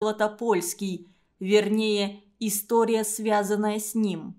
Златопольский, вернее, история, связанная с ним.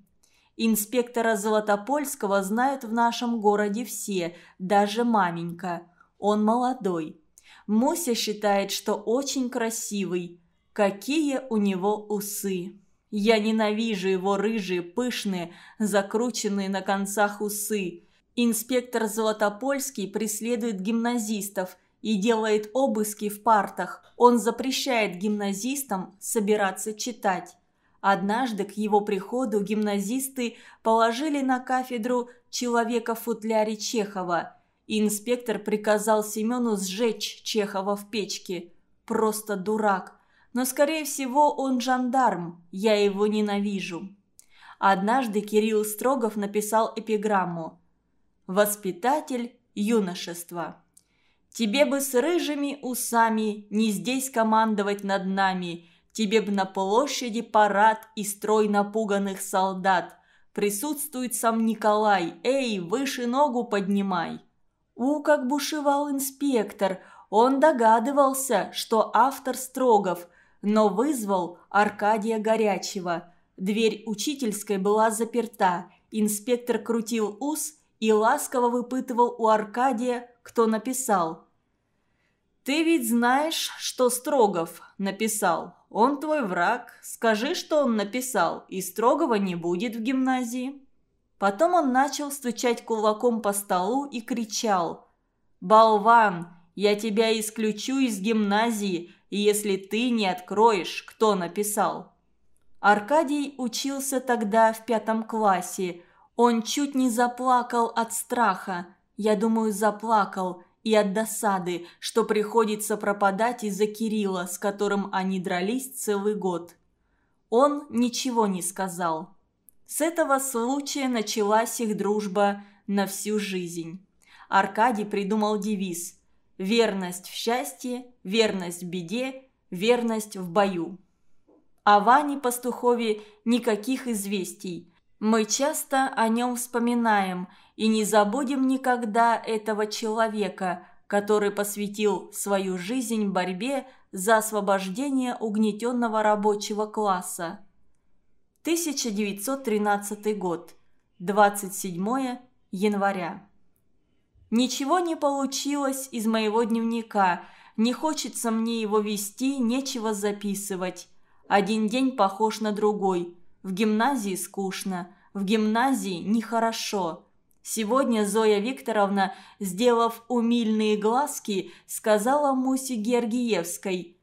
Инспектора Золотопольского знают в нашем городе все, даже маменька. Он молодой. Муся считает, что очень красивый. Какие у него усы. Я ненавижу его рыжие, пышные, закрученные на концах усы. Инспектор Золотопольский преследует гимназистов и делает обыски в партах. Он запрещает гимназистам собираться читать. Однажды к его приходу гимназисты положили на кафедру человека в футляре Чехова. И инспектор приказал Семену сжечь Чехова в печке. Просто дурак. Но, скорее всего, он жандарм. Я его ненавижу. Однажды Кирилл Строгов написал эпиграмму «Воспитатель юношества». «Тебе бы с рыжими усами не здесь командовать над нами», Тебе б на площади парад и строй напуганных солдат. Присутствует сам Николай. Эй, выше ногу поднимай. У, как бушевал инспектор. Он догадывался, что автор Строгов, но вызвал Аркадия Горячего. Дверь учительской была заперта. Инспектор крутил ус и ласково выпытывал у Аркадия, кто написал. «Ты ведь знаешь, что Строгов написал?» Он твой враг. Скажи, что он написал, и строгого не будет в гимназии». Потом он начал стучать кулаком по столу и кричал. «Болван, я тебя исключу из гимназии, если ты не откроешь, кто написал». Аркадий учился тогда в пятом классе. Он чуть не заплакал от страха. Я думаю, заплакал – и от досады, что приходится пропадать из-за Кирилла, с которым они дрались целый год. Он ничего не сказал. С этого случая началась их дружба на всю жизнь. Аркадий придумал девиз «Верность в счастье, верность в беде, верность в бою». О Ване Пастухове никаких известий. Мы часто о нем вспоминаем – и не забудем никогда этого человека, который посвятил свою жизнь борьбе за освобождение угнетенного рабочего класса. 1913 год. 27 января. Ничего не получилось из моего дневника. Не хочется мне его вести, нечего записывать. Один день похож на другой. В гимназии скучно, в гимназии нехорошо. Сегодня Зоя Викторовна, сделав умильные глазки, сказала Мусе Гергиевской.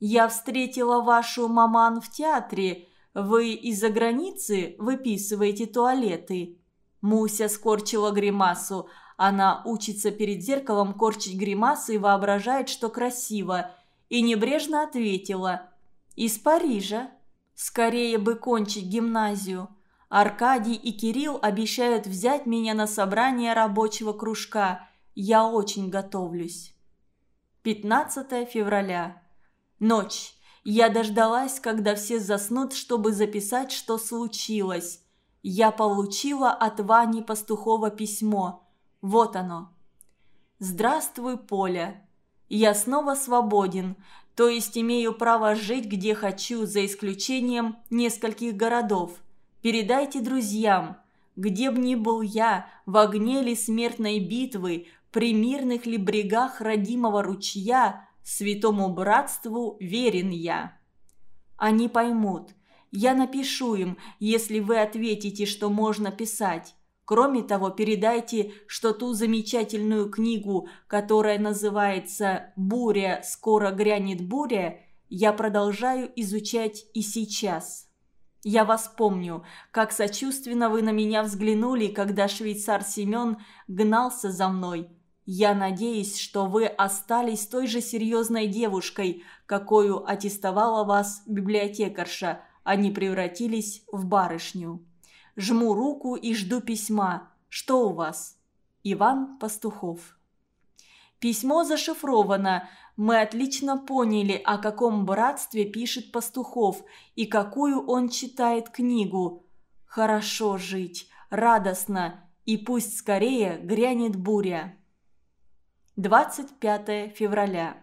«Я встретила вашу маман в театре. Вы из-за границы выписываете туалеты?» Муся скорчила гримасу. Она учится перед зеркалом корчить гримасы и воображает, что красиво. И небрежно ответила. «Из Парижа. Скорее бы кончить гимназию». Аркадий и Кирилл обещают взять меня на собрание рабочего кружка. Я очень готовлюсь. 15 февраля. Ночь. Я дождалась, когда все заснут, чтобы записать, что случилось. Я получила от Вани Пастухова письмо. Вот оно. «Здравствуй, Поля. Я снова свободен, то есть имею право жить где хочу, за исключением нескольких городов – Передайте друзьям, где б ни был я, в огне ли смертной битвы, при мирных ли брегах родимого ручья, святому братству верен я. Они поймут. Я напишу им, если вы ответите, что можно писать. Кроме того, передайте, что ту замечательную книгу, которая называется «Буря, скоро грянет буря», я продолжаю изучать и сейчас. Я вас помню, как сочувственно вы на меня взглянули, когда швейцар Семен гнался за мной. Я надеюсь, что вы остались той же серьезной девушкой, какую аттестовала вас библиотекарша, а не превратились в барышню. Жму руку и жду письма. Что у вас? Иван Пастухов. Письмо зашифровано. Мы отлично поняли, о каком братстве пишет Пастухов и какую он читает книгу. Хорошо жить, радостно, и пусть скорее грянет буря. 25 февраля.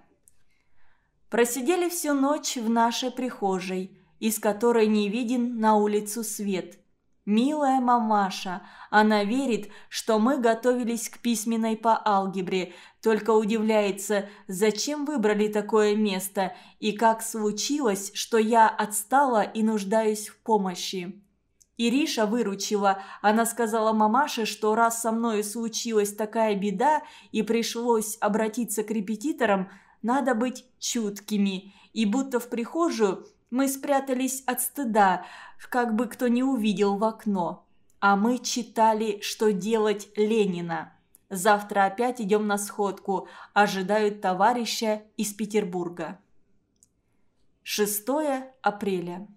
Просидели всю ночь в нашей прихожей, из которой не виден на улицу свет. Милая мамаша, она верит, что мы готовились к письменной по алгебре, только удивляется, зачем выбрали такое место и как случилось, что я отстала и нуждаюсь в помощи. Ириша выручила. Она сказала мамаше, что раз со мной случилась такая беда и пришлось обратиться к репетиторам, надо быть чуткими. И будто в прихожую мы спрятались от стыда, как бы кто не увидел в окно. А мы читали «Что делать Ленина». Завтра опять идем на сходку. Ожидают товарища из Петербурга. 6 апреля.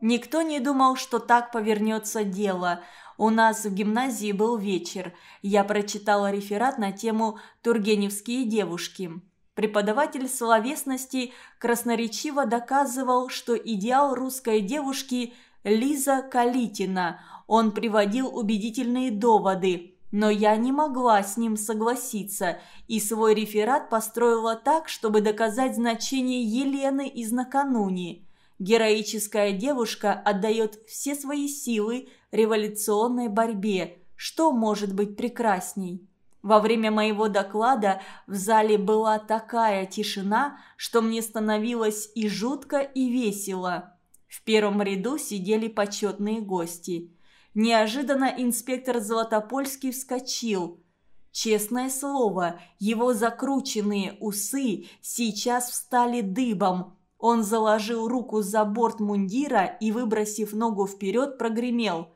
Никто не думал, что так повернется дело. У нас в гимназии был вечер. Я прочитала реферат на тему «Тургеневские девушки». Преподаватель словесности красноречиво доказывал, что идеал русской девушки – Лиза Калитина. Он приводил убедительные доводы, но я не могла с ним согласиться и свой реферат построила так, чтобы доказать значение Елены из накануне – Героическая девушка отдает все свои силы революционной борьбе. Что может быть прекрасней? Во время моего доклада в зале была такая тишина, что мне становилось и жутко, и весело. В первом ряду сидели почетные гости. Неожиданно инспектор Золотопольский вскочил. Честное слово, его закрученные усы сейчас встали дыбом – он заложил руку за борт мундира и, выбросив ногу вперед, прогремел.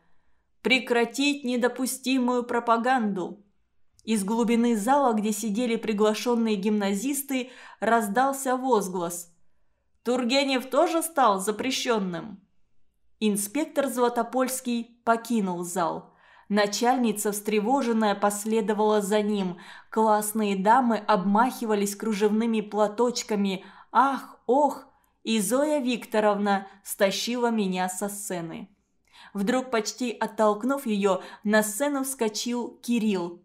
«Прекратить недопустимую пропаганду!» Из глубины зала, где сидели приглашенные гимназисты, раздался возглас. «Тургенев тоже стал запрещенным?» Инспектор Златопольский покинул зал. Начальница, встревоженная, последовала за ним. Классные дамы обмахивались кружевными платочками. «Ах, ох!» и Зоя Викторовна стащила меня со сцены. Вдруг, почти оттолкнув ее, на сцену вскочил Кирилл.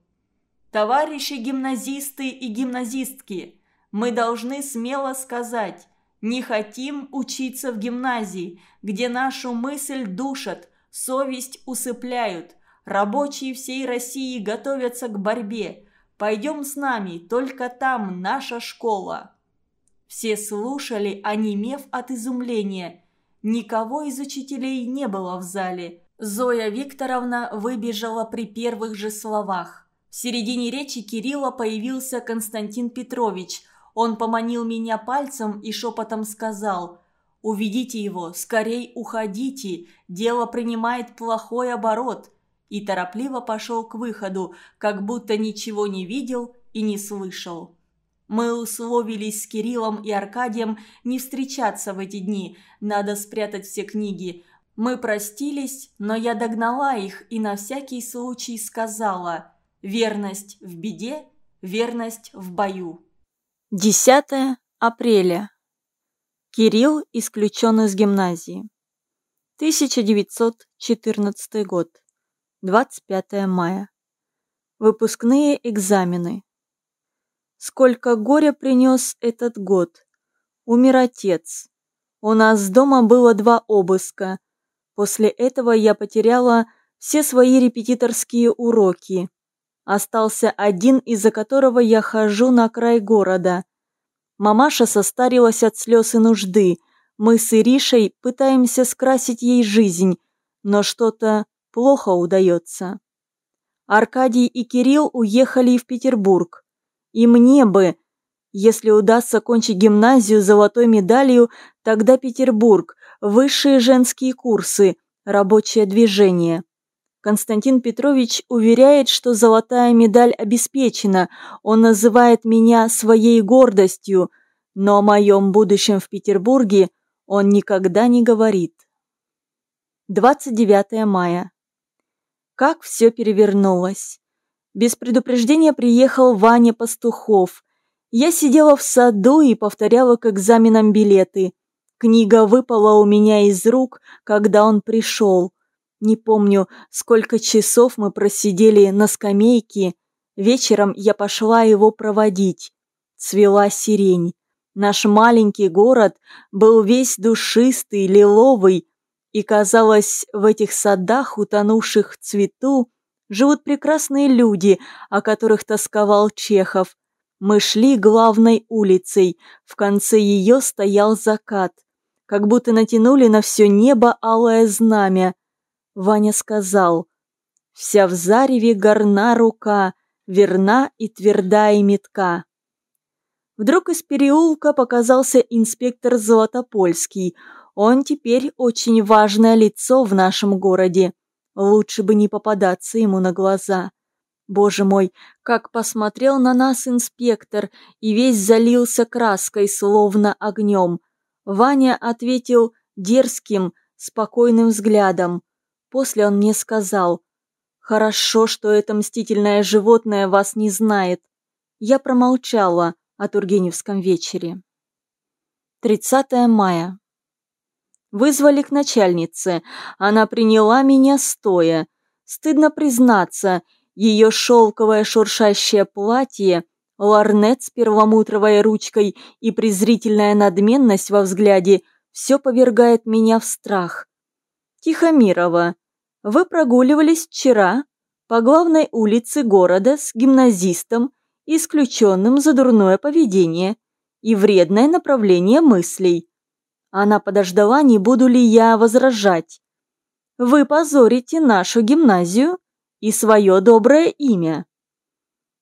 «Товарищи гимназисты и гимназистки, мы должны смело сказать, не хотим учиться в гимназии, где нашу мысль душат, совесть усыпляют. Рабочие всей России готовятся к борьбе. Пойдем с нами, только там наша школа». Все слушали, онемев от изумления. Никого из учителей не было в зале. Зоя Викторовна выбежала при первых же словах. В середине речи Кирилла появился Константин Петрович. Он поманил меня пальцем и шепотом сказал «Уведите его, скорей уходите, дело принимает плохой оборот» и торопливо пошел к выходу, как будто ничего не видел и не слышал. Мы условились с Кириллом и Аркадием не встречаться в эти дни, надо спрятать все книги. Мы простились, но я догнала их и на всякий случай сказала «Верность в беде, верность в бою». 10 апреля. Кирилл исключен из гимназии. 1914 год. 25 мая. Выпускные экзамены. Сколько горя принес этот год. Умер отец. У нас дома было два обыска. После этого я потеряла все свои репетиторские уроки. Остался один, из-за которого я хожу на край города. Мамаша состарилась от слез и нужды. Мы с Иришей пытаемся скрасить ей жизнь, но что-то плохо удается. Аркадий и Кирилл уехали в Петербург. И мне бы, если удастся кончить гимназию золотой медалью, тогда Петербург, высшие женские курсы, рабочее движение. Константин Петрович уверяет, что золотая медаль обеспечена, он называет меня своей гордостью, но о моем будущем в Петербурге он никогда не говорит. 29 мая. Как все перевернулось. Без предупреждения приехал Ваня Пастухов. Я сидела в саду и повторяла к экзаменам билеты. Книга выпала у меня из рук, когда он пришел. Не помню, сколько часов мы просидели на скамейке. Вечером я пошла его проводить. Цвела сирень. Наш маленький город был весь душистый, лиловый, и, казалось, в этих садах, утонувших в цвету, живут прекрасные люди, о которых тосковал Чехов. Мы шли главной улицей, в конце ее стоял закат, как будто натянули на все небо алое знамя. Ваня сказал, «Вся в зареве горна рука, верна и тверда и метка». Вдруг из переулка показался инспектор Золотопольский. Он теперь очень важное лицо в нашем городе. Лучше бы не попадаться ему на глаза. Боже мой, как посмотрел на нас инспектор и весь залился краской, словно огнем. Ваня ответил дерзким, спокойным взглядом. После он мне сказал, «Хорошо, что это мстительное животное вас не знает». Я промолчала о Тургеневском вечере. 30 мая. Вызвали к начальнице. Она приняла меня стоя. Стыдно признаться, ее шелковое шуршащее платье, ларнет с перламутровой ручкой и презрительная надменность во взгляде все повергает меня в страх. Тихомирова, вы прогуливались вчера по главной улице города с гимназистом, исключенным за дурное поведение и вредное направление мыслей. Она подождала, не буду ли я возражать. Вы позорите нашу гимназию и свое доброе имя.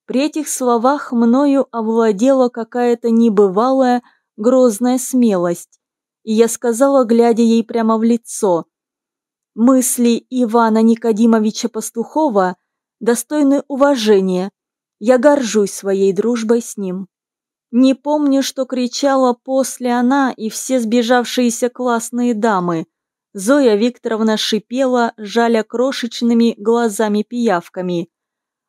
При этих словах мною овладела какая-то небывалая грозная смелость, и я сказала, глядя ей прямо в лицо, «Мысли Ивана Никодимовича Пастухова достойны уважения, я горжусь своей дружбой с ним». Не помню, что кричала после она и все сбежавшиеся классные дамы. Зоя Викторовна шипела, жаля крошечными глазами-пиявками.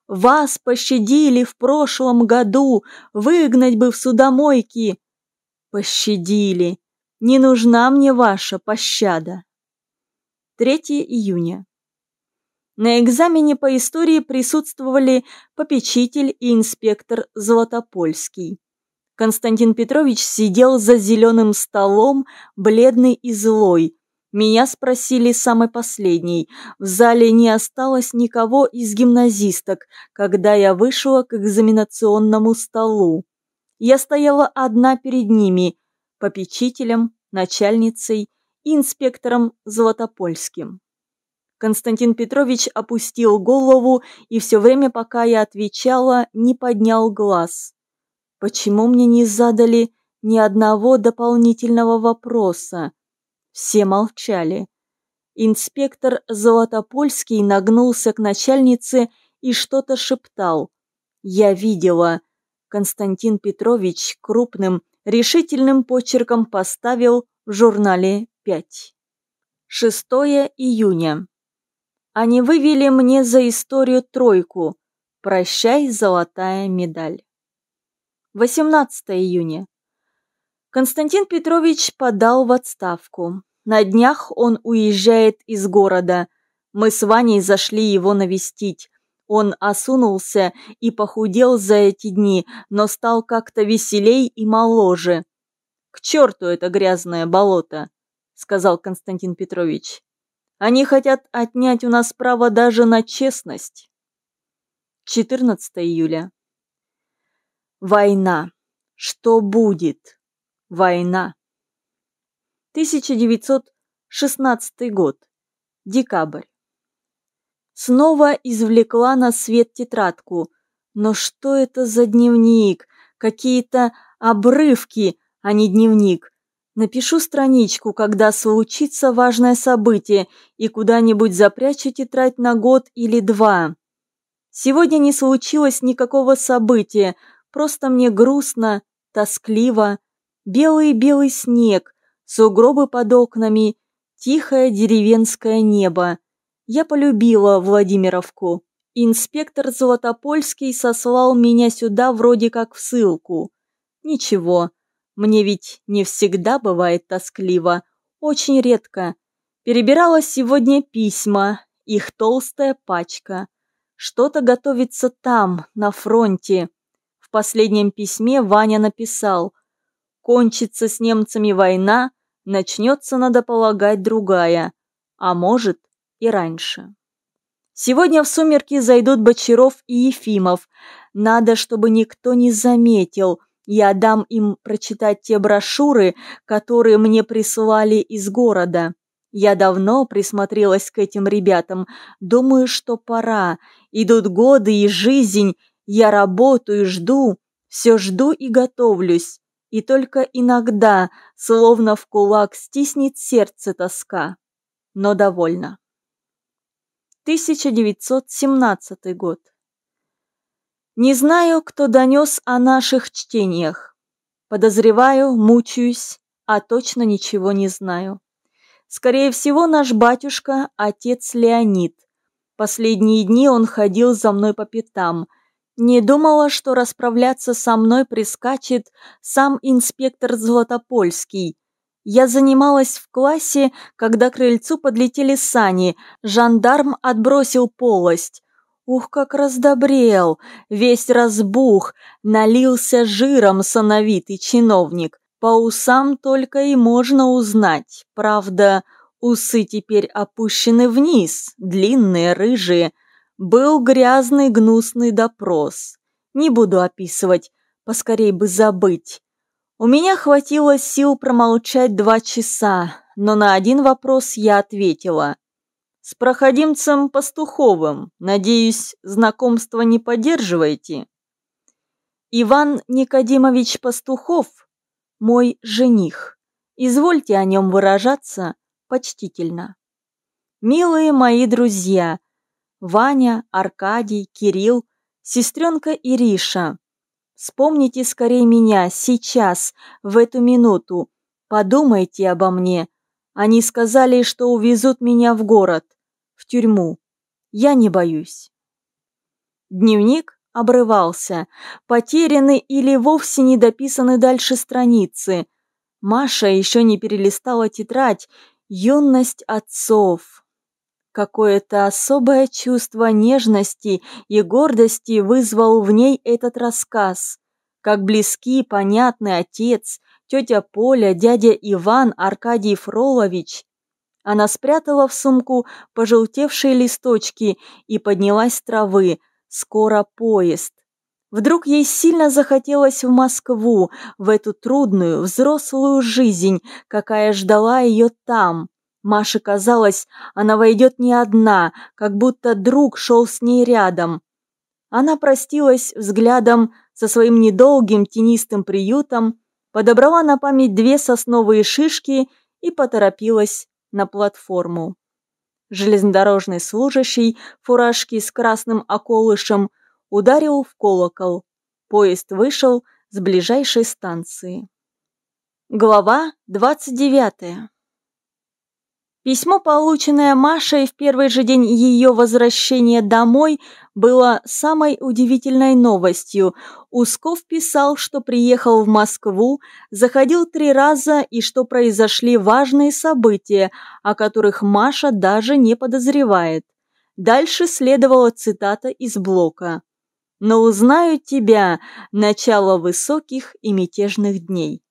«Вас пощадили в прошлом году, выгнать бы в судомойки!» «Пощадили! Не нужна мне ваша пощада!» 3 июня. На экзамене по истории присутствовали попечитель и инспектор Золотопольский. Константин Петрович сидел за зеленым столом, бледный и злой. Меня спросили самый последний. В зале не осталось никого из гимназисток, когда я вышла к экзаменационному столу. Я стояла одна перед ними, попечителем, начальницей инспектором Золотопольским. Константин Петрович опустил голову и все время, пока я отвечала, не поднял глаз. Почему мне не задали ни одного дополнительного вопроса? Все молчали. Инспектор Золотопольский нагнулся к начальнице и что-то шептал. Я видела. Константин Петрович крупным, решительным почерком поставил в журнале 5. 6 июня. Они вывели мне за историю тройку. Прощай, золотая медаль. 18 июня. Константин Петрович подал в отставку. На днях он уезжает из города. Мы с Ваней зашли его навестить. Он осунулся и похудел за эти дни, но стал как-то веселей и моложе. «К черту это грязное болото!» — сказал Константин Петрович. «Они хотят отнять у нас право даже на честность». 14 июля. Война. Что будет? Война. 1916 год. Декабрь. Снова извлекла на свет тетрадку. Но что это за дневник? Какие-то обрывки, а не дневник. Напишу страничку, когда случится важное событие, и куда-нибудь запрячу тетрадь на год или два. Сегодня не случилось никакого события, Просто мне грустно, тоскливо. Белый-белый снег, сугробы под окнами, тихое деревенское небо. Я полюбила Владимировку. Инспектор Золотопольский сослал меня сюда вроде как в ссылку. Ничего, мне ведь не всегда бывает тоскливо, очень редко. Перебирала сегодня письма, их толстая пачка. Что-то готовится там, на фронте. В последнем письме Ваня написал Кончится с немцами война, начнется, надо полагать, другая, а может и раньше. Сегодня в сумерки зайдут Бочаров и Ефимов. Надо, чтобы никто не заметил. Я дам им прочитать те брошюры, которые мне прислали из города. Я давно присмотрелась к этим ребятам. Думаю, что пора. Идут годы и жизнь. Я работаю, жду. Все жду и готовлюсь. И только иногда, словно в кулак, стиснет сердце тоска. Но довольно. 1917 год. Не знаю, кто донес о наших чтениях. Подозреваю, мучаюсь, а точно ничего не знаю. Скорее всего, наш батюшка – отец Леонид. Последние дни он ходил за мной по пятам. Не думала, что расправляться со мной прискачет сам инспектор Златопольский, я занималась в классе, когда к крыльцу подлетели сани. Жандарм отбросил полость. Ух, как раздобрел, весь разбух, налился жиром сановитый чиновник. По усам только и можно узнать. Правда, усы теперь опущены вниз, длинные, рыжие. Был грязный гнусный допрос. Не буду описывать, поскорей бы забыть. У меня хватило сил промолчать два часа, но на один вопрос я ответила. «С проходимцем Пастуховым, надеюсь, знакомство не поддерживаете?» «Иван Никодимович Пастухов – мой жених. Извольте о нем выражаться почтительно. Милые мои друзья, Ваня, Аркадий, Кирилл, сестренка Ириша – Вспомните скорее меня, сейчас, в эту минуту. Подумайте обо мне. Они сказали, что увезут меня в город, в тюрьму. Я не боюсь. Дневник обрывался, потеряны или вовсе не дописаны дальше страницы. Маша еще не перелистала тетрадь «Юность отцов». Какое-то особое чувство нежности и гордости вызвал в ней этот рассказ. Как близки, понятный отец, тетя Поля, дядя Иван, Аркадий Фролович. Она спрятала в сумку пожелтевшие листочки и поднялась с травы. Скоро поезд. Вдруг ей сильно захотелось в Москву, в эту трудную, взрослую жизнь, какая ждала ее там. Маше казалось, она войдет не одна, как будто друг шел с ней рядом. Она простилась взглядом со своим недолгим тенистым приютом, подобрала на память две сосновые шишки и поторопилась на платформу. Железнодорожный служащий фуражки с красным околышем ударил в колокол. Поезд вышел с ближайшей станции. Глава двадцать девятая Письмо, полученное Машей в первый же день ее возвращения домой, было самой удивительной новостью. Усков писал, что приехал в Москву, заходил три раза и что произошли важные события, о которых Маша даже не подозревает. Дальше следовала цитата из блока. «Но узнаю тебя, начало высоких и мятежных дней».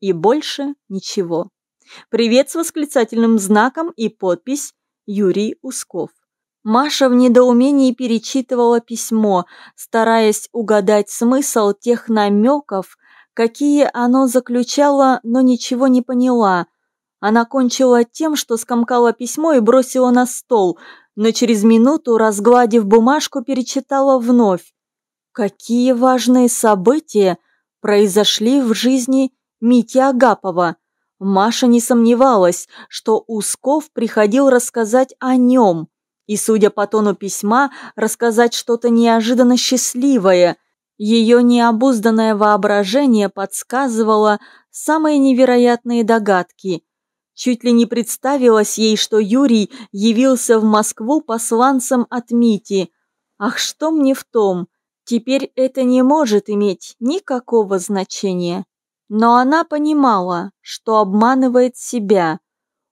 И больше ничего. Привет с восклицательным знаком и подпись Юрий Усков. Маша в недоумении перечитывала письмо, стараясь угадать смысл тех намеков, какие оно заключало, но ничего не поняла. Она кончила тем, что скомкала письмо и бросила на стол, но через минуту, разгладив бумажку, перечитала вновь. Какие важные события произошли в жизни Мити Агапова? Маша не сомневалась, что Усков приходил рассказать о нем, и, судя по тону письма, рассказать что-то неожиданно счастливое. Ее необузданное воображение подсказывало самые невероятные догадки. Чуть ли не представилось ей, что Юрий явился в Москву посланцем от Мити. Ах, что мне в том? Теперь это не может иметь никакого значения. Но она понимала, что обманывает себя.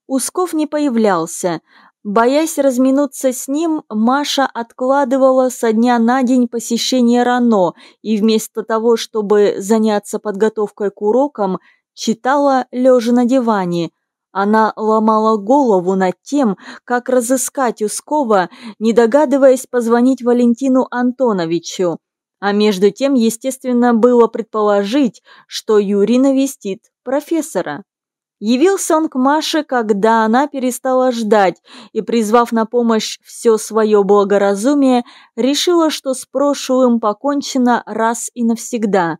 Усков не появлялся. Боясь разминуться с ним, Маша откладывала со дня на день посещение Рано и вместо того, чтобы заняться подготовкой к урокам, читала лежа на диване. Она ломала голову над тем, как разыскать Ускова, не догадываясь позвонить Валентину Антоновичу. А между тем, естественно, было предположить, что Юрий навестит профессора. Явился он к Маше, когда она перестала ждать, и, призвав на помощь все свое благоразумие, решила, что с прошлым покончено раз и навсегда.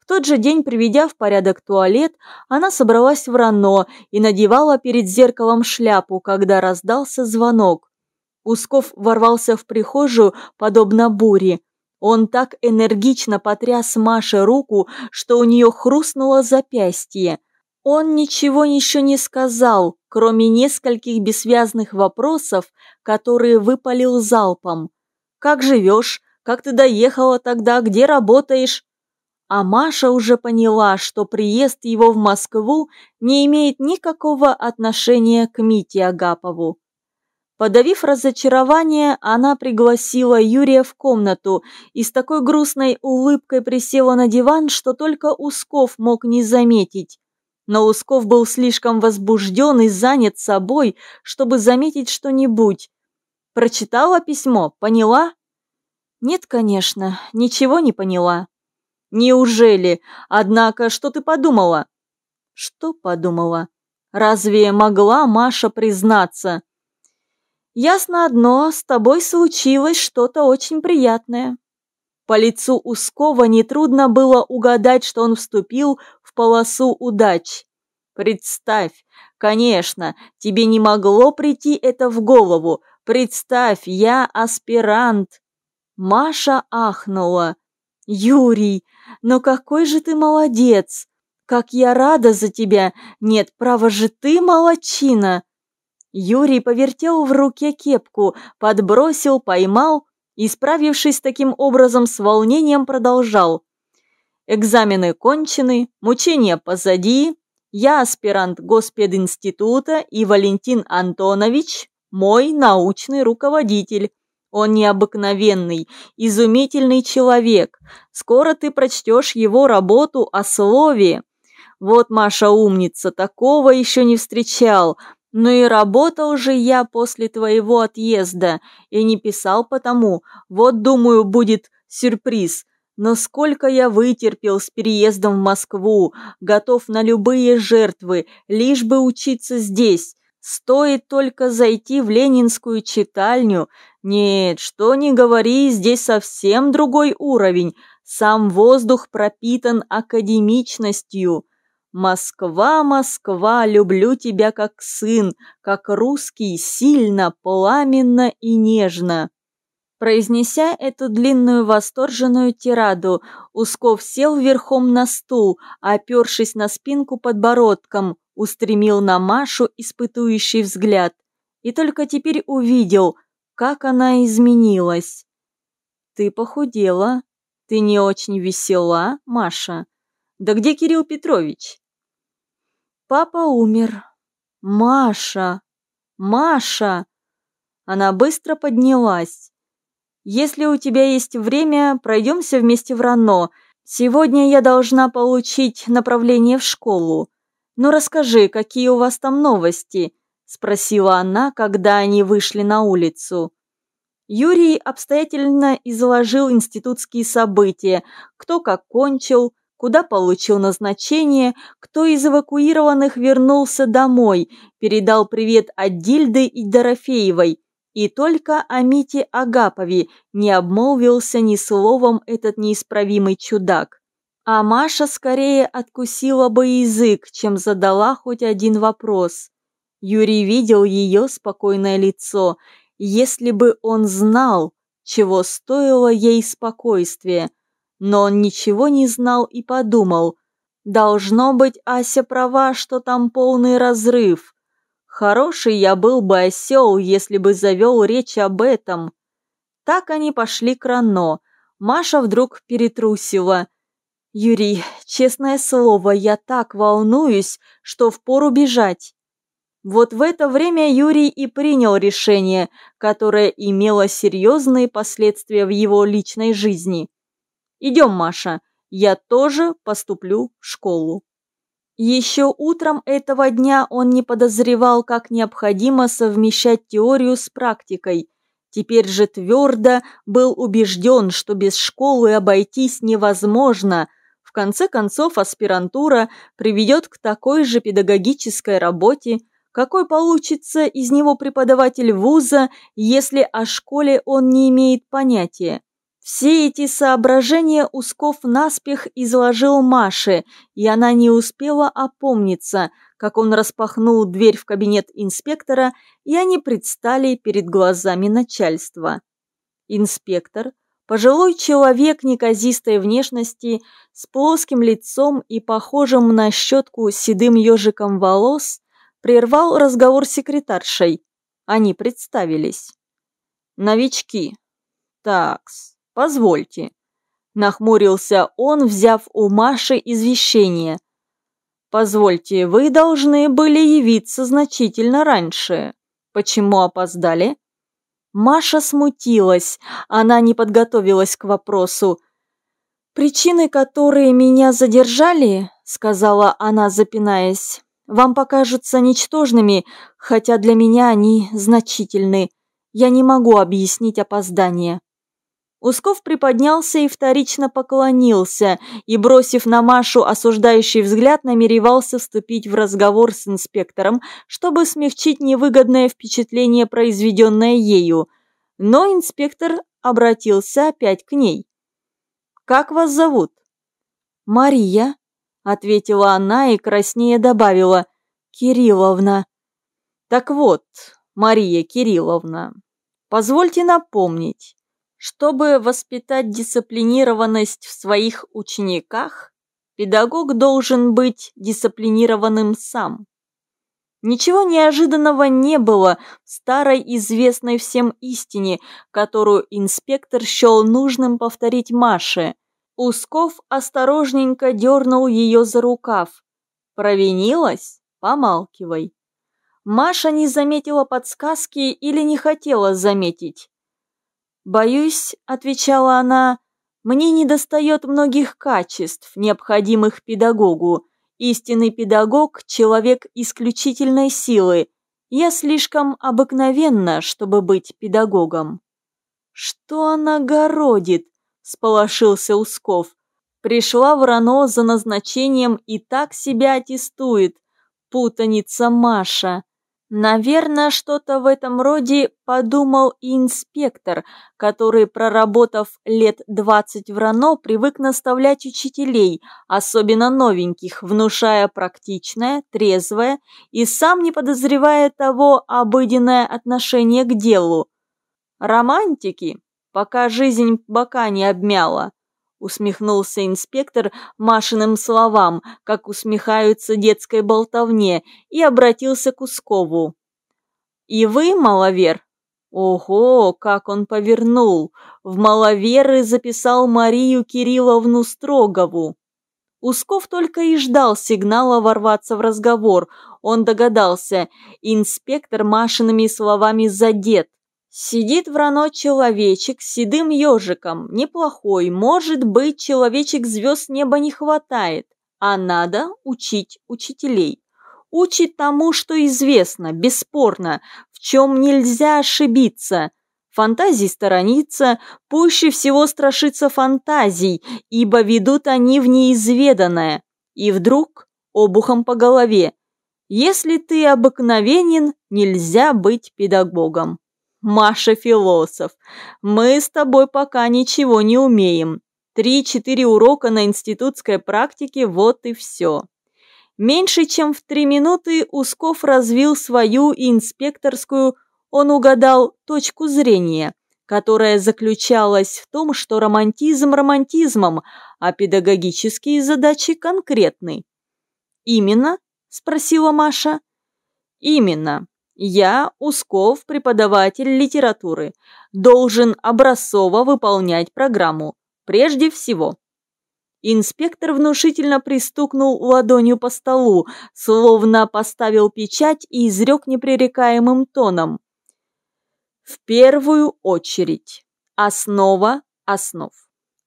В тот же день, приведя в порядок туалет, она собралась в рано и надевала перед зеркалом шляпу, когда раздался звонок. Усков ворвался в прихожую, подобно буре. Он так энергично потряс Маше руку, что у нее хрустнуло запястье. Он ничего еще не сказал, кроме нескольких бессвязных вопросов, которые выпалил залпом. «Как живешь? Как ты доехала тогда? Где работаешь?» А Маша уже поняла, что приезд его в Москву не имеет никакого отношения к Мите Агапову. Подавив разочарование, она пригласила Юрия в комнату и с такой грустной улыбкой присела на диван, что только Усков мог не заметить, но Усков был слишком возбужден и занят собой, чтобы заметить что-нибудь. Прочитала письмо, поняла? Нет, конечно, ничего не поняла. Неужели? Однако, что ты подумала? Что подумала? Разве могла Маша признаться? Ясно одно, с тобой случилось что-то очень приятное. По лицу Ускова нетрудно было угадать, что он вступил в полосу удач. Представь, конечно, тебе не могло прийти это в голову. Представь, я аспирант. Маша ахнула. Юрий, ну какой же ты молодец! Как я рада за тебя! Нет, право же ты молодчина!» Юрий повертел в руке кепку, подбросил, поймал и, справившись таким образом с волнением, продолжал. Экзамены кончены, мучения позади. Я аспирант Госпединститута и Валентин Антонович, мой научный руководитель. Он необыкновенный, изумительный человек. Скоро ты прочтешь его работу о слове. Вот, Маша умница, такого еще не встречал. Ну и работал же я после твоего отъезда и не писал потому. Вот, думаю, будет сюрприз. Но сколько я вытерпел с переездом в Москву, готов на любые жертвы, лишь бы учиться здесь. Стоит только зайти в ленинскую читальню. Нет, что ни говори, здесь совсем другой уровень. Сам воздух пропитан академичностью. Москва, Москва, люблю тебя как сын, как русский, сильно, пламенно и нежно. Произнеся эту длинную восторженную тираду, Усков сел верхом на стул, опершись на спинку подбородком, устремил на Машу испытующий взгляд и только теперь увидел, как она изменилась. «Ты похудела, ты не очень весела, Маша», да где Кирилл Петрович? Папа умер. Маша! Маша! Она быстро поднялась. Если у тебя есть время, пройдемся вместе в Рано. Сегодня я должна получить направление в школу. Ну расскажи, какие у вас там новости? Спросила она, когда они вышли на улицу. Юрий обстоятельно изложил институтские события, кто как кончил, куда получил назначение, кто из эвакуированных вернулся домой, передал привет от Дильды и Дорофеевой, и только о Мите Агапове не обмолвился ни словом этот неисправимый чудак. А Маша скорее откусила бы язык, чем задала хоть один вопрос. Юрий видел ее спокойное лицо. Если бы он знал, чего стоило ей спокойствие – но он ничего не знал и подумал. Должно быть, Ася права, что там полный разрыв. Хороший я был бы осел, если бы завел речь об этом. Так они пошли к Рано. Маша вдруг перетрусила. «Юрий, честное слово, я так волнуюсь, что впору бежать». Вот в это время Юрий и принял решение, которое имело серьезные последствия в его личной жизни. «Идем, Маша, я тоже поступлю в школу». Еще утром этого дня он не подозревал, как необходимо совмещать теорию с практикой. Теперь же твердо был убежден, что без школы обойтись невозможно. В конце концов, аспирантура приведет к такой же педагогической работе, какой получится из него преподаватель вуза, если о школе он не имеет понятия. Все эти соображения Усков наспех изложил Маше, и она не успела опомниться, как он распахнул дверь в кабинет инспектора, и они предстали перед глазами начальства. Инспектор, пожилой человек неказистой внешности, с плоским лицом и похожим на щетку седым ежиком волос, прервал разговор с секретаршей. Они представились. «Новички. Такс. Позвольте. Нахмурился он, взяв у Маши извещение. Позвольте, вы должны были явиться значительно раньше. Почему опоздали? Маша смутилась, она не подготовилась к вопросу. «Причины, которые меня задержали, — сказала она, запинаясь, — вам покажутся ничтожными, хотя для меня они значительны. Я не могу объяснить опоздание». Усков приподнялся и вторично поклонился, и, бросив на Машу осуждающий взгляд, намеревался вступить в разговор с инспектором, чтобы смягчить невыгодное впечатление, произведенное ею. Но инспектор обратился опять к ней. «Как вас зовут?» «Мария», — ответила она и краснее добавила, «Кирилловна». «Так вот, Мария Кирилловна, позвольте напомнить, чтобы воспитать дисциплинированность в своих учениках, педагог должен быть дисциплинированным сам. Ничего неожиданного не было в старой известной всем истине, которую инспектор счел нужным повторить Маше. Усков осторожненько дернул ее за рукав. Провинилась? Помалкивай. Маша не заметила подсказки или не хотела заметить. «Боюсь», — отвечала она, — «мне недостает многих качеств, необходимых педагогу. Истинный педагог — человек исключительной силы. Я слишком обыкновенна, чтобы быть педагогом». «Что она городит?» — сполошился Усков. «Пришла в РАНО за назначением и так себя аттестует. Путаница Маша». Наверное, что-то в этом роде подумал и инспектор, который, проработав лет двадцать в РАНО, привык наставлять учителей, особенно новеньких, внушая практичное, трезвое и сам не подозревая того обыденное отношение к делу. Романтики, пока жизнь бока не обмяла. Усмехнулся инспектор Машиным словам, как усмехаются детской болтовне, и обратился к Ускову. «И вы, маловер?» Ого, как он повернул! В маловеры записал Марию Кирилловну Строгову. Усков только и ждал сигнала ворваться в разговор. Он догадался, инспектор Машиными словами задет. Сидит в рано человечек с седым ежиком, неплохой, может быть, человечек звезд неба не хватает, а надо учить учителей. Учит тому, что известно, бесспорно, в чем нельзя ошибиться. Фантазий сторонится, пуще всего страшится фантазий, ибо ведут они в неизведанное. И вдруг обухом по голове. Если ты обыкновенен, нельзя быть педагогом. Маша философ. Мы с тобой пока ничего не умеем. Три-четыре урока на институтской практике, вот и все. Меньше чем в три минуты Усков развил свою инспекторскую, он угадал точку зрения, которая заключалась в том, что романтизм романтизмом, а педагогические задачи конкретны. «Именно?» – спросила Маша. «Именно. Я, Усков, преподаватель литературы, должен образцово выполнять программу. Прежде всего. Инспектор внушительно пристукнул ладонью по столу, словно поставил печать и изрек непререкаемым тоном. В первую очередь. Основа основ.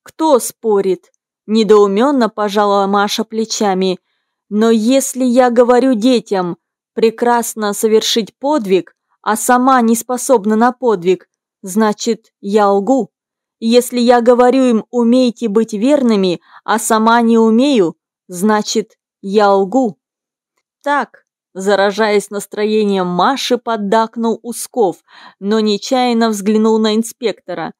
Кто спорит? Недоуменно пожала Маша плечами. Но если я говорю детям, прекрасно совершить подвиг, а сама не способна на подвиг, значит, я лгу. Если я говорю им «умейте быть верными», а сама не умею, значит, я лгу. Так, заражаясь настроением Маши, поддакнул Усков, но нечаянно взглянул на инспектора.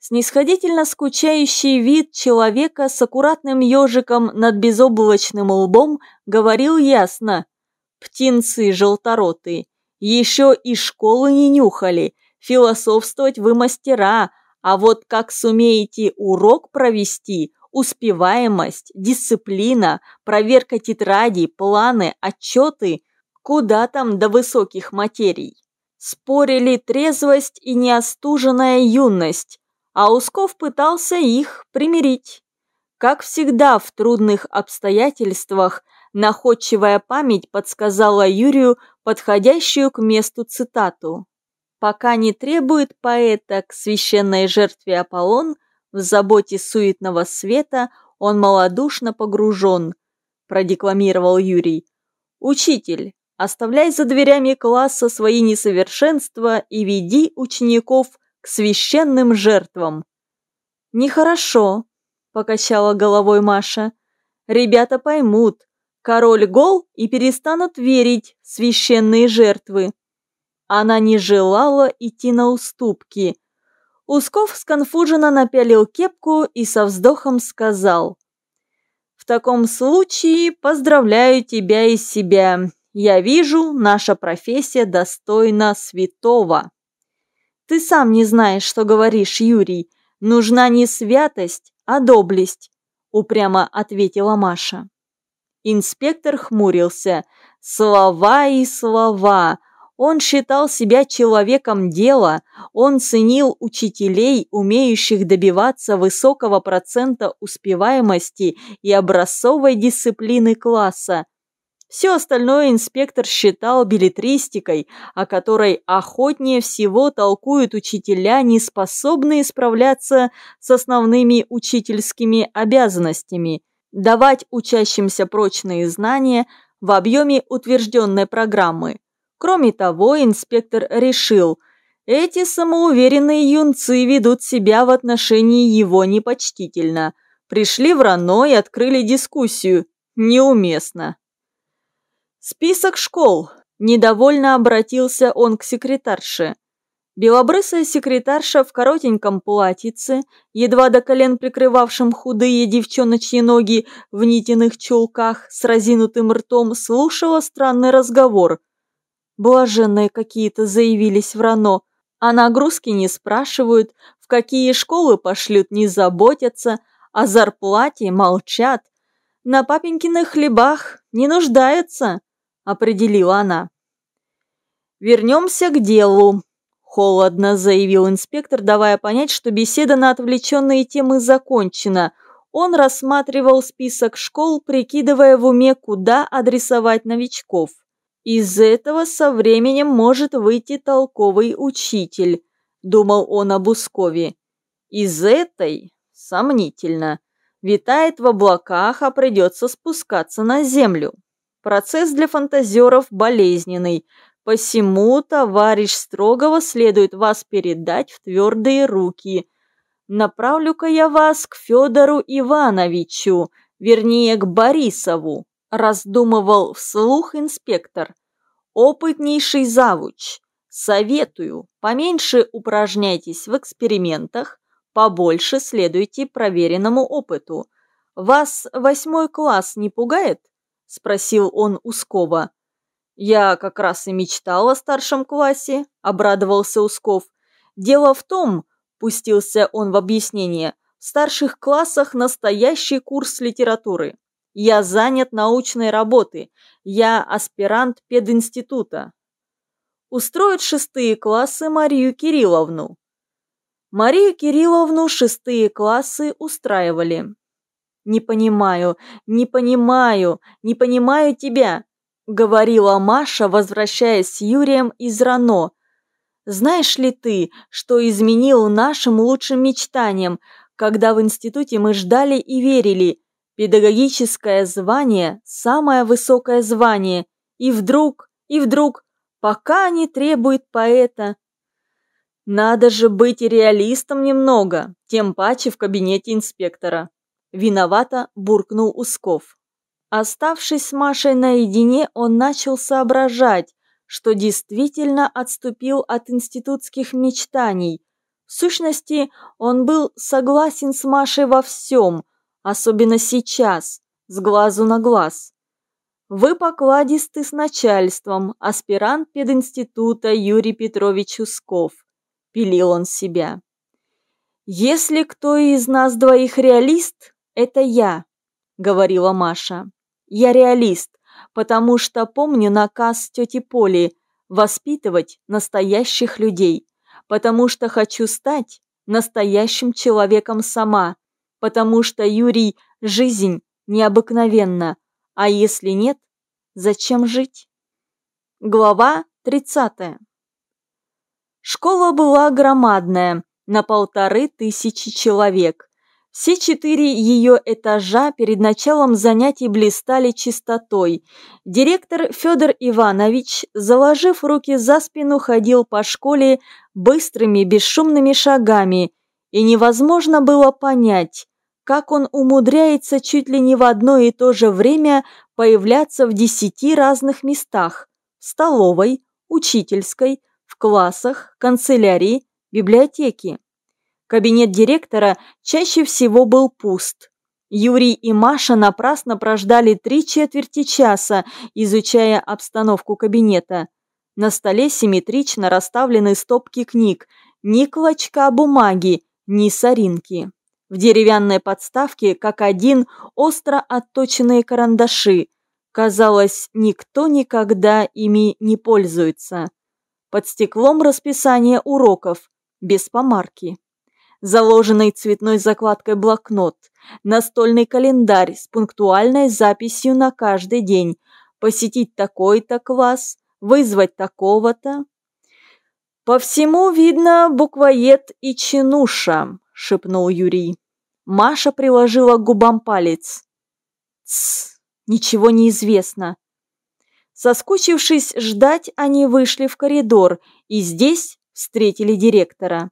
Снисходительно скучающий вид человека с аккуратным ежиком над безоблачным лбом говорил ясно. «Птенцы желторотые, еще и школы не нюхали, философствовать вы мастера, а вот как сумеете урок провести, успеваемость, дисциплина, проверка тетрадей, планы, отчеты, куда там до высоких материй. Спорили трезвость и неостуженная юность, а Усков пытался их примирить. Как всегда в трудных обстоятельствах, находчивая память подсказала Юрию подходящую к месту цитату пока не требует поэта к священной жертве Аполлон, в заботе суетного света он малодушно погружен, продекламировал Юрий. Учитель, оставляй за дверями класса свои несовершенства и веди учеников к священным жертвам. Нехорошо, покачала головой Маша. Ребята поймут, король гол и перестанут верить в священные жертвы. Она не желала идти на уступки. Усков сконфуженно напялил кепку и со вздохом сказал. «В таком случае поздравляю тебя и себя. Я вижу, наша профессия достойна святого». «Ты сам не знаешь, что говоришь, Юрий. Нужна не святость, а доблесть», – упрямо ответила Маша. Инспектор хмурился. «Слова и слова. Он считал себя человеком дела, он ценил учителей, умеющих добиваться высокого процента успеваемости и образцовой дисциплины класса. Все остальное инспектор считал билетристикой, о которой охотнее всего толкуют учителя, не способные справляться с основными учительскими обязанностями, давать учащимся прочные знания в объеме утвержденной программы. Кроме того, инспектор решил, эти самоуверенные юнцы ведут себя в отношении его непочтительно. Пришли в РАНО и открыли дискуссию. Неуместно. Список школ. Недовольно обратился он к секретарше. Белобрысая секретарша в коротеньком платьице, едва до колен прикрывавшем худые девчоночьи ноги в нитяных чулках с разинутым ртом, слушала странный разговор – Блаженные какие-то заявились в РАНО, а нагрузки не спрашивают, в какие школы пошлют не заботятся, о зарплате молчат. На папенькиных хлебах не нуждаются, определила она. Вернемся к делу, холодно заявил инспектор, давая понять, что беседа на отвлеченные темы закончена. Он рассматривал список школ, прикидывая в уме, куда адресовать новичков. Из этого со временем может выйти толковый учитель, думал он об Ускове. Из этой сомнительно. Витает в облаках, а придется спускаться на землю. Процесс для фантазеров болезненный, посему товарищ Строгого следует вас передать в твердые руки. Направлю-ка я вас к Федору Ивановичу, вернее, к Борисову раздумывал вслух инспектор. Опытнейший завуч. Советую, поменьше упражняйтесь в экспериментах, побольше следуйте проверенному опыту. Вас восьмой класс не пугает? Спросил он Ускова. Я как раз и мечтал о старшем классе, обрадовался Усков. Дело в том, пустился он в объяснение, в старших классах настоящий курс литературы. Я занят научной работой. Я аспирант пединститута. Устроят шестые классы Марию Кирилловну. Марию Кирилловну шестые классы устраивали. «Не понимаю, не понимаю, не понимаю тебя», — говорила Маша, возвращаясь с Юрием из Рано. «Знаешь ли ты, что изменил нашим лучшим мечтаниям, когда в институте мы ждали и верили? Педагогическое звание – самое высокое звание, и вдруг, и вдруг, пока не требует поэта». Надо же быть реалистом немного, тем паче в кабинете инспектора. Виновато буркнул Усков. Оставшись с Машей наедине, он начал соображать, что действительно отступил от институтских мечтаний. В сущности, он был согласен с Машей во всем, особенно сейчас, с глазу на глаз. Вы покладисты с начальством, аспирант пединститута Юрий Петрович Усков. Пилил он себя. Если кто из нас двоих реалист, «Это я», — говорила Маша. «Я реалист, потому что помню наказ тети Поли воспитывать настоящих людей, потому что хочу стать настоящим человеком сама, потому что, Юрий, жизнь необыкновенна, а если нет, зачем жить?» Глава 30. Школа была громадная, на полторы тысячи человек. Все четыре ее этажа перед началом занятий блистали чистотой. Директор Федор Иванович, заложив руки за спину, ходил по школе быстрыми бесшумными шагами, и невозможно было понять, как он умудряется чуть ли не в одно и то же время появляться в десяти разных местах – столовой, учительской, в классах, канцелярии, библиотеке. Кабинет директора чаще всего был пуст. Юрий и Маша напрасно прождали три четверти часа, изучая обстановку кабинета. На столе симметрично расставлены стопки книг, ни клочка бумаги, ни соринки. В деревянной подставке, как один, остро отточенные карандаши. Казалось, никто никогда ими не пользуется. Под стеклом расписание уроков, без помарки заложенный цветной закладкой блокнот, настольный календарь с пунктуальной записью на каждый день, посетить такой-то класс, вызвать такого-то. «По всему видно буквоед и чинуша», — шепнул Юрий. Маша приложила к губам палец. «Тсс, ничего не известно». Соскучившись ждать, они вышли в коридор и здесь встретили директора.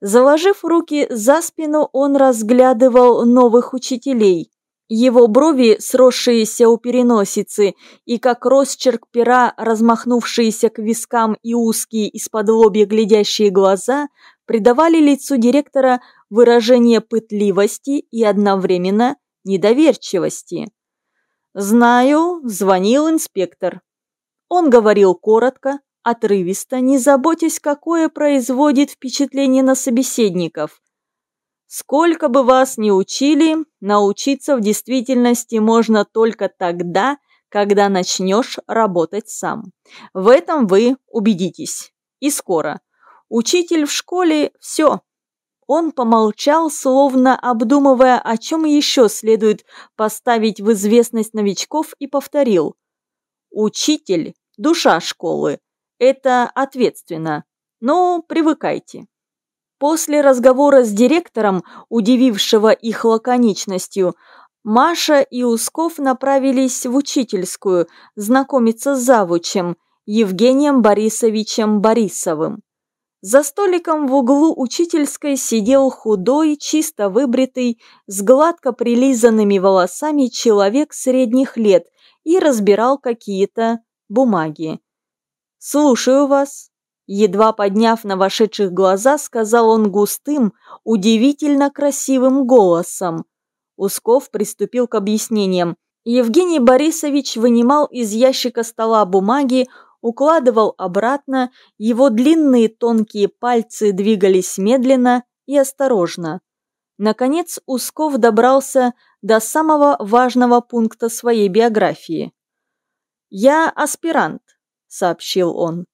Заложив руки за спину, он разглядывал новых учителей. Его брови, сросшиеся у переносицы, и как росчерк пера, размахнувшиеся к вискам и узкие из-под лобья глядящие глаза, придавали лицу директора выражение пытливости и одновременно недоверчивости. «Знаю», – звонил инспектор. Он говорил коротко, отрывисто, не заботясь, какое производит впечатление на собеседников. Сколько бы вас ни учили, научиться в действительности можно только тогда, когда начнешь работать сам. В этом вы убедитесь. И скоро. Учитель в школе – все. Он помолчал, словно обдумывая, о чем еще следует поставить в известность новичков, и повторил. Учитель – душа школы. Это ответственно, но привыкайте. После разговора с директором, удивившего их лаконичностью, Маша и Усков направились в учительскую знакомиться с завучем Евгением Борисовичем Борисовым. За столиком в углу учительской сидел худой, чисто выбритый, с гладко прилизанными волосами человек средних лет и разбирал какие-то бумаги. «Слушаю вас», – едва подняв на вошедших глаза, сказал он густым, удивительно красивым голосом. Усков приступил к объяснениям. Евгений Борисович вынимал из ящика стола бумаги, укладывал обратно, его длинные тонкие пальцы двигались медленно и осторожно. Наконец Усков добрался до самого важного пункта своей биографии. «Я аспирант сообщил он.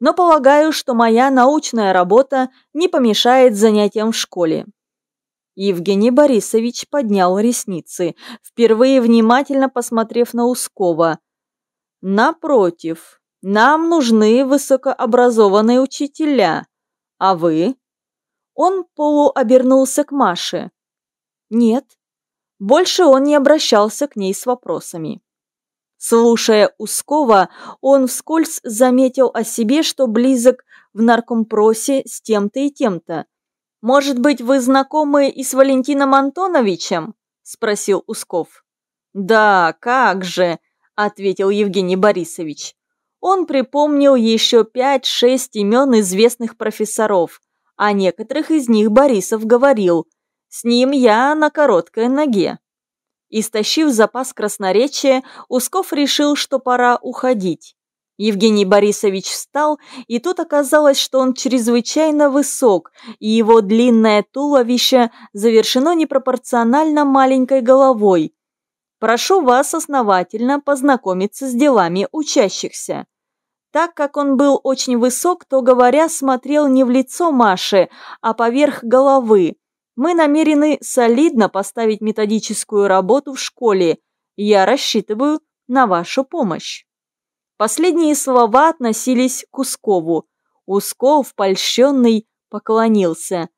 «Но полагаю, что моя научная работа не помешает занятиям в школе». Евгений Борисович поднял ресницы, впервые внимательно посмотрев на Ускова. «Напротив, нам нужны высокообразованные учителя. А вы?» Он полуобернулся к Маше. «Нет». Больше он не обращался к ней с вопросами. Слушая Ускова, он вскользь заметил о себе, что близок в наркомпросе с тем-то и тем-то. «Может быть, вы знакомы и с Валентином Антоновичем?» – спросил Усков. «Да, как же!» – ответил Евгений Борисович. Он припомнил еще пять-шесть имен известных профессоров. О некоторых из них Борисов говорил. «С ним я на короткой ноге». Истощив запас красноречия, Усков решил, что пора уходить. Евгений Борисович встал, и тут оказалось, что он чрезвычайно высок, и его длинное туловище завершено непропорционально маленькой головой. Прошу вас основательно познакомиться с делами учащихся. Так как он был очень высок, то, говоря, смотрел не в лицо Маши, а поверх головы. Мы намерены солидно поставить методическую работу в школе. Я рассчитываю на вашу помощь. Последние слова относились к Ускову. Усков, польщенный, поклонился.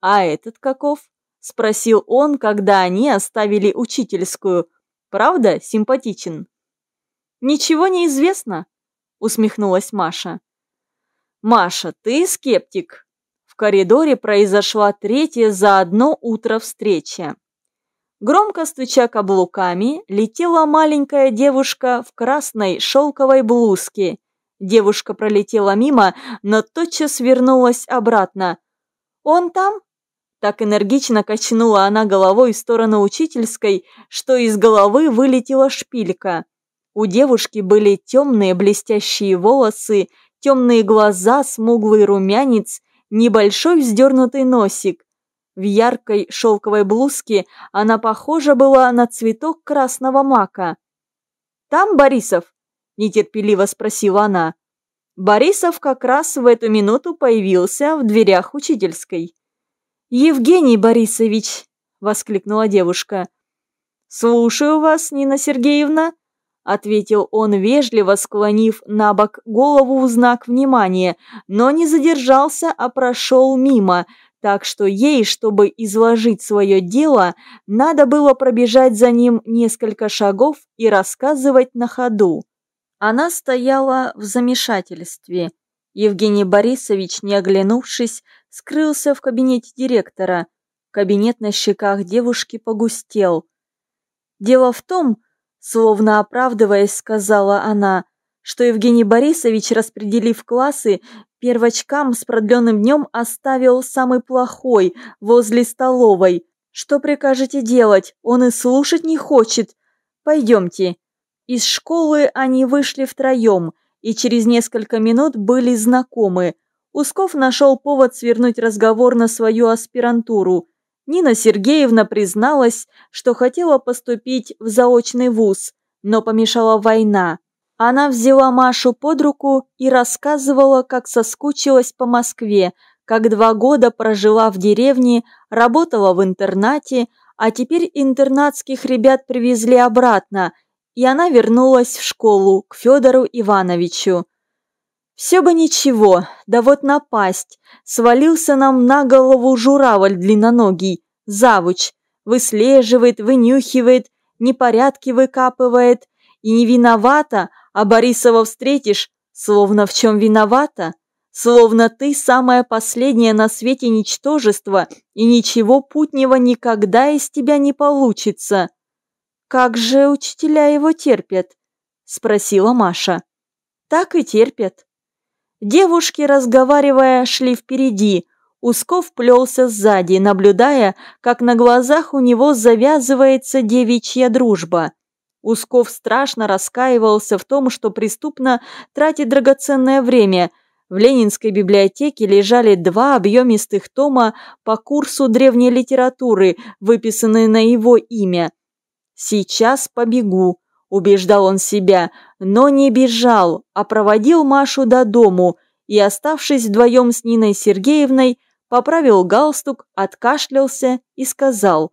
«А этот каков?» – спросил он, когда они оставили учительскую. «Правда симпатичен?» «Ничего не известно», – усмехнулась Маша. «Маша, ты скептик?» В коридоре произошла третья за одно утро встреча. Громко стуча каблуками, летела маленькая девушка в красной шелковой блузке. Девушка пролетела мимо, но тотчас вернулась обратно. «Он там?» Так энергично качнула она головой в сторону учительской, что из головы вылетела шпилька. У девушки были темные блестящие волосы, темные глаза, смуглый румянец, небольшой вздернутый носик. В яркой шелковой блузке она похожа была на цветок красного мака. «Там Борисов?» – нетерпеливо спросила она. Борисов как раз в эту минуту появился в дверях учительской. «Евгений Борисович!» – воскликнула девушка. «Слушаю вас, Нина Сергеевна», – ответил он, вежливо склонив на бок голову в знак внимания, но не задержался, а прошел мимо – так что ей, чтобы изложить свое дело, надо было пробежать за ним несколько шагов и рассказывать на ходу. Она стояла в замешательстве. Евгений Борисович, не оглянувшись, скрылся в кабинете директора. Кабинет на щеках девушки погустел. «Дело в том, — словно оправдываясь, сказала она, — что Евгений Борисович, распределив классы, Первочкам с продленным днем оставил самый плохой возле столовой. Что прикажете делать? Он и слушать не хочет. Пойдемте. Из школы они вышли втроем и через несколько минут были знакомы. Усков нашел повод свернуть разговор на свою аспирантуру. Нина Сергеевна призналась, что хотела поступить в заочный вуз, но помешала война. Она взяла Машу под руку и рассказывала, как соскучилась по Москве, как два года прожила в деревне, работала в интернате, а теперь интернатских ребят привезли обратно, и она вернулась в школу к Федору Ивановичу. Все бы ничего, да вот напасть. Свалился нам на голову журавль длинноногий, завуч. Выслеживает, вынюхивает, непорядки выкапывает. И не виновата, а Борисова встретишь, словно в чем виновата, словно ты самое последнее на свете ничтожество, и ничего путнего никогда из тебя не получится. Как же учителя его терпят? спросила Маша. Так и терпят. Девушки, разговаривая, шли впереди. Усков плелся сзади, наблюдая, как на глазах у него завязывается девичья дружба. Усков страшно раскаивался в том, что преступно тратит драгоценное время. В Ленинской библиотеке лежали два объемистых тома по курсу древней литературы, выписанные на его имя. «Сейчас побегу», – убеждал он себя, но не бежал, а проводил Машу до дому и, оставшись вдвоем с Ниной Сергеевной, поправил галстук, откашлялся и сказал.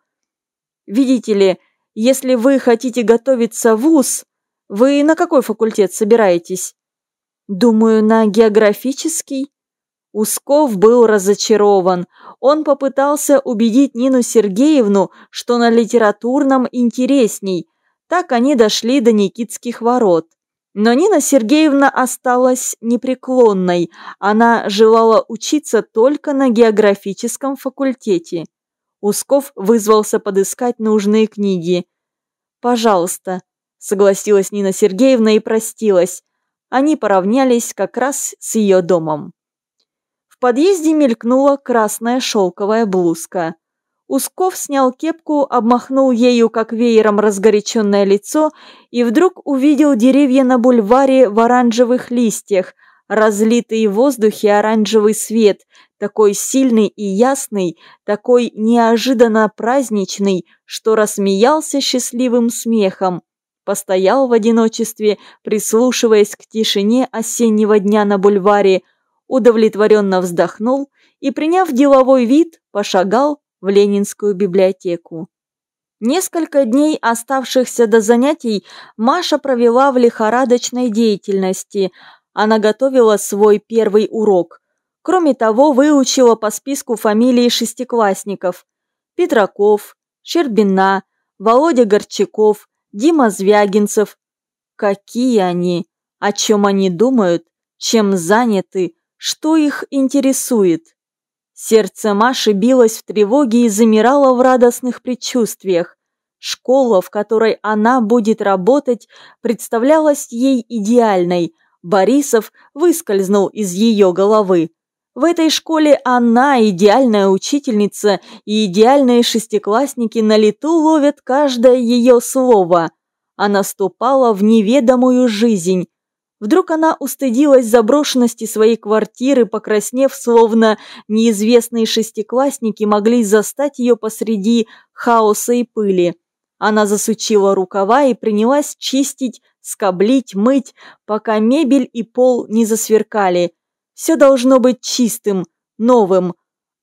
«Видите ли, если вы хотите готовиться в ВУЗ, вы на какой факультет собираетесь?» «Думаю, на географический». Усков был разочарован. Он попытался убедить Нину Сергеевну, что на литературном интересней. Так они дошли до Никитских ворот. Но Нина Сергеевна осталась непреклонной. Она желала учиться только на географическом факультете. Усков вызвался подыскать нужные книги. «Пожалуйста», – согласилась Нина Сергеевна и простилась. Они поравнялись как раз с ее домом. В подъезде мелькнула красная шелковая блузка. Усков снял кепку, обмахнул ею, как веером, разгоряченное лицо и вдруг увидел деревья на бульваре в оранжевых листьях, разлитый в воздухе оранжевый свет, такой сильный и ясный, такой неожиданно праздничный, что рассмеялся счастливым смехом. Постоял в одиночестве, прислушиваясь к тишине осеннего дня на бульваре, удовлетворенно вздохнул и, приняв деловой вид, пошагал в Ленинскую библиотеку. Несколько дней, оставшихся до занятий, Маша провела в лихорадочной деятельности. Она готовила свой первый урок. Кроме того, выучила по списку фамилии шестиклассников. Петраков, Щербина, Володя Горчаков, Дима Звягинцев. Какие они? О чем они думают? Чем заняты? Что их интересует? Сердце Маши билось в тревоге и замирало в радостных предчувствиях. Школа, в которой она будет работать, представлялась ей идеальной. Борисов выскользнул из ее головы. В этой школе она, идеальная учительница, и идеальные шестиклассники на лету ловят каждое ее слово. Она ступала в неведомую жизнь, Вдруг она устыдилась заброшенности своей квартиры, покраснев, словно неизвестные шестиклассники могли застать ее посреди хаоса и пыли. Она засучила рукава и принялась чистить, скоблить, мыть, пока мебель и пол не засверкали. Все должно быть чистым, новым.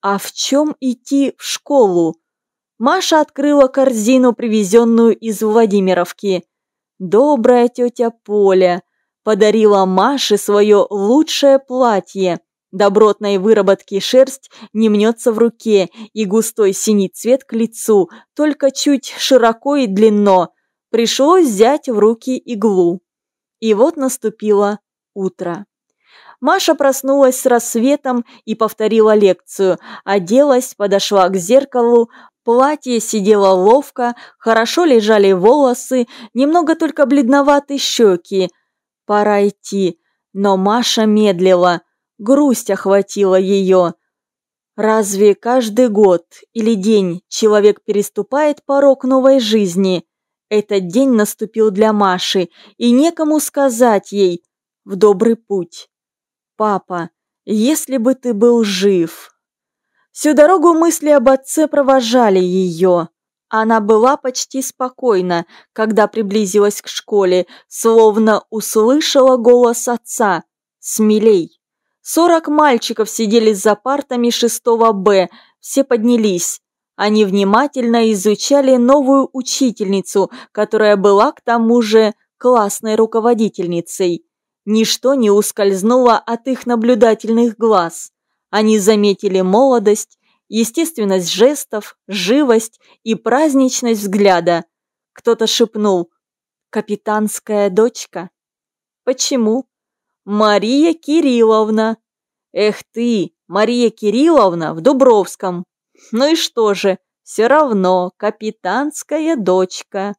А в чем идти в школу? Маша открыла корзину, привезенную из Владимировки. «Добрая тетя Поля!» Подарила Маше свое лучшее платье. Добротной выработки шерсть не мнется в руке, и густой синий цвет к лицу, только чуть широко и длинно. Пришлось взять в руки иглу. И вот наступило утро. Маша проснулась с рассветом и повторила лекцию, оделась, подошла к зеркалу, платье сидело ловко, хорошо лежали волосы, немного только бледноваты щеки, Пора идти, но Маша медлила, грусть охватила ее. Разве каждый год или день человек переступает порог новой жизни? Этот день наступил для Маши, и некому сказать ей в добрый путь. «Папа, если бы ты был жив!» Всю дорогу мысли об отце провожали ее. Она была почти спокойна, когда приблизилась к школе, словно услышала голос отца. «Смелей!» Сорок мальчиков сидели за партами шестого Б, все поднялись. Они внимательно изучали новую учительницу, которая была к тому же классной руководительницей. Ничто не ускользнуло от их наблюдательных глаз. Они заметили молодость, естественность жестов, живость и праздничность взгляда. Кто-то шепнул «Капитанская дочка». «Почему?» «Мария Кирилловна». «Эх ты, Мария Кирилловна в Дубровском». «Ну и что же, все равно капитанская дочка».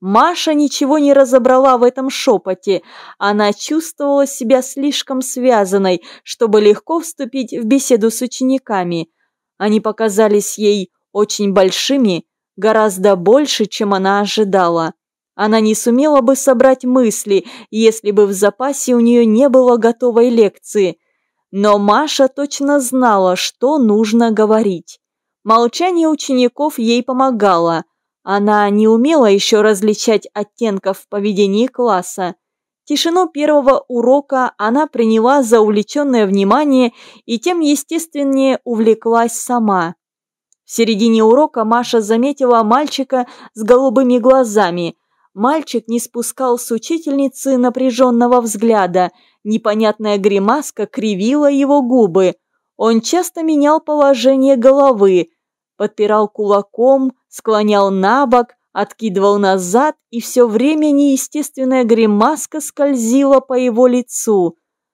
Маша ничего не разобрала в этом шепоте. Она чувствовала себя слишком связанной, чтобы легко вступить в беседу с учениками. Они показались ей очень большими, гораздо больше, чем она ожидала. Она не сумела бы собрать мысли, если бы в запасе у нее не было готовой лекции. Но Маша точно знала, что нужно говорить. Молчание учеников ей помогало. Она не умела еще различать оттенков в поведении класса. Тишину первого урока она приняла за увлеченное внимание и тем естественнее увлеклась сама. В середине урока Маша заметила мальчика с голубыми глазами. Мальчик не спускал с учительницы напряженного взгляда, непонятная гримаска кривила его губы. Он часто менял положение головы, подпирал кулаком, склонял на бок, откидывал назад, и все время неестественная гримаска скользила по его лицу.